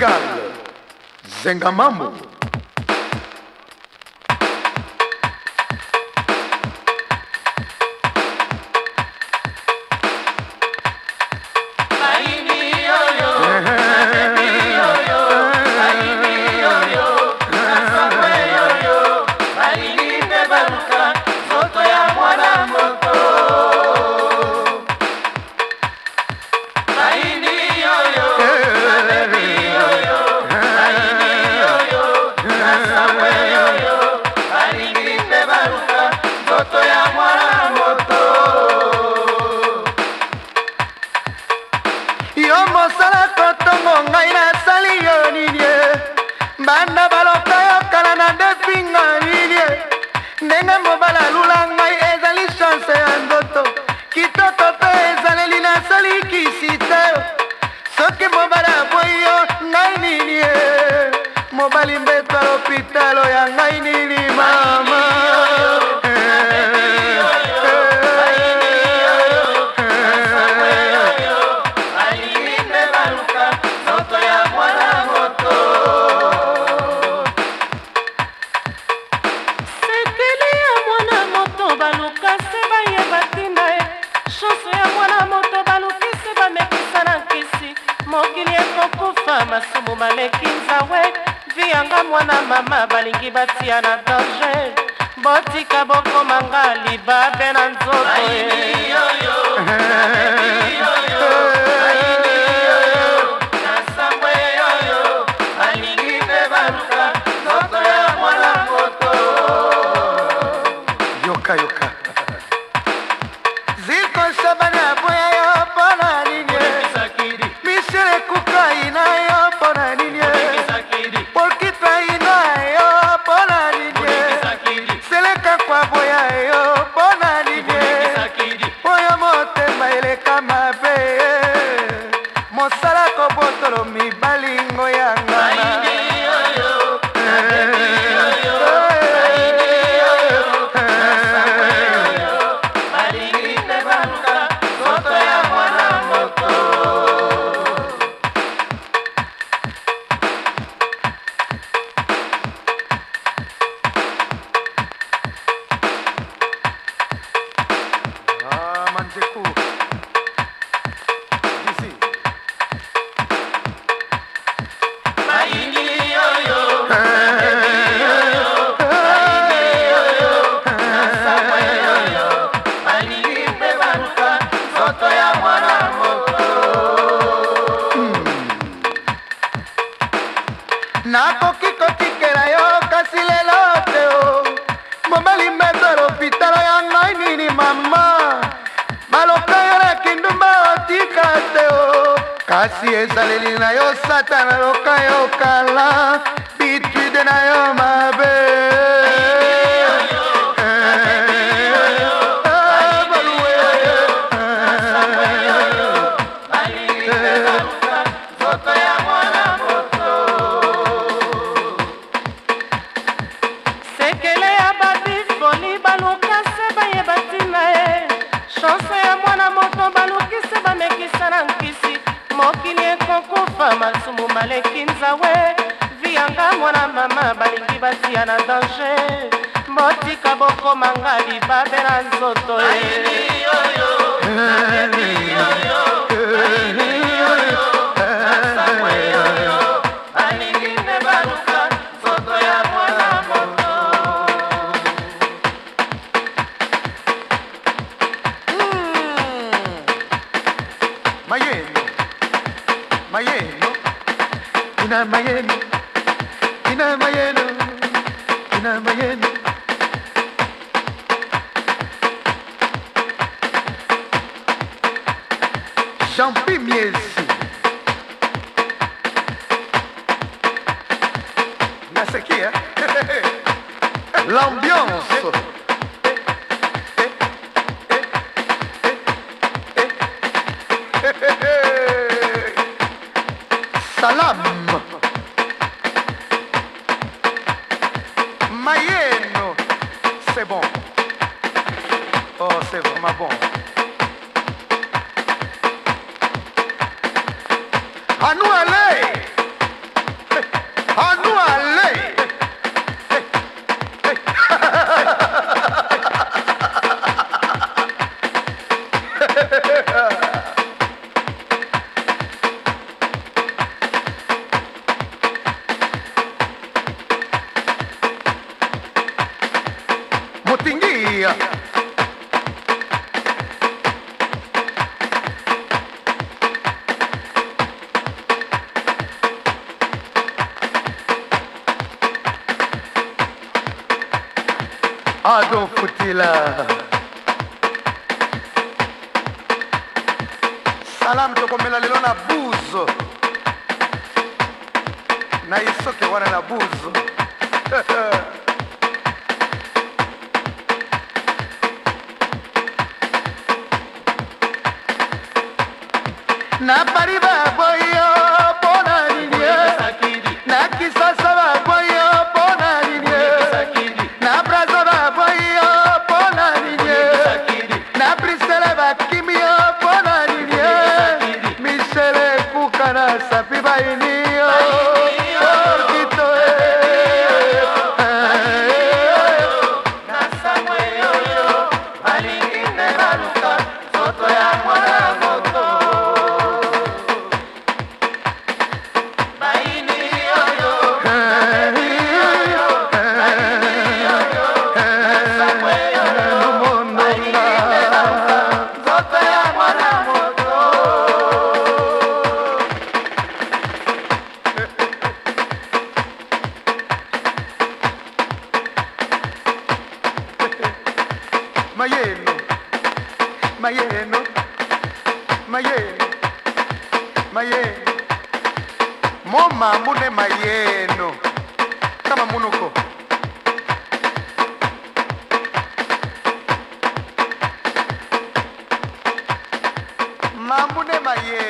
Zengamambo Zengamamo. na mama balingi batia na danger botika bokomanga liba mpe na nzoto eh. ye balingo ya nakoki kotikela yo kasi lelo te o oh. mobali medoro pitalo ya ngai nini mama baloka yo na kindumba otika te o oh. kasi ezaleli na yo sata naloka yo kala bitude na yo mabe chanse ya mwana moto balukisi bamekisa na nkisi mokili ekokufa masumu baleki nzawe vi yanga mwana mama balingi batia na danger botika bokomanga libabe na nzoto eh. ye Mayeno, in a Mayeno, ina a Mayeno, in a Mayeno. Champi miezi nasikia l'ambiance Salam Mayenne C'est bon Oh c'est vraiment bon À nous aller À nous aller via. Adolfo Tila. Salam to come la na buzo. Na isoke wana na buzo. napari baboyi yo mpo na nini nakisasa baboyi yo mpo na nini na braza baboyi yo mpo na nini na brisele bakimi yo mpo na nini michele ekuka na sapi baini mayeno maye maye moma mune mayeno kama munuko mamune mayeno